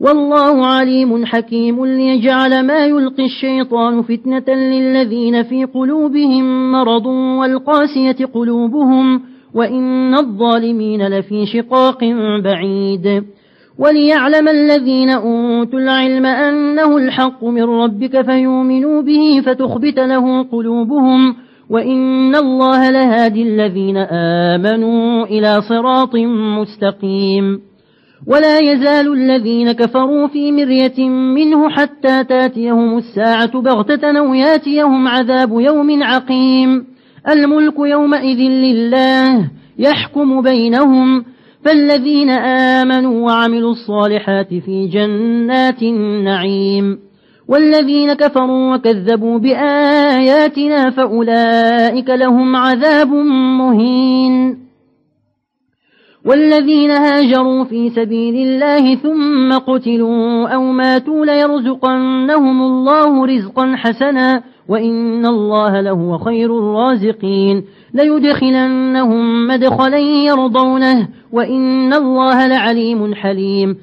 والله عليم حكيم ليجعل ما يلقي الشيطان فتنة للذين في قلوبهم مرض والقاسية قلوبهم وإن الظالمين لفي شقاق بعيد. وليعلم الذين أوتوا العلم أنه الحق من ربك فيؤمنوا به فتخبت له قلوبهم وإن الله لهادي الذين آمنوا إلى صراط مستقيم. ولا يزال الذين كفروا في مرية منه حتى تاتيهم الساعة بغتة أو ياتيهم عذاب يوم عقيم. الملك يومئذ لله يحكم بينهم. فالذين آمنوا وعملوا الصالحات في جنات النعيم. والذين كفروا وكذبوا بآياتنا فأولئك لهم عذاب مهين. والذين هاجروا في سبيل الله ثم قتلوا أو ماتوا ليرزقنهم الله رزقا حسنا وإن الله لهو خير الرازقين. ليدخلنهم مدخلا يرضونه وإن الله لعليم حليم.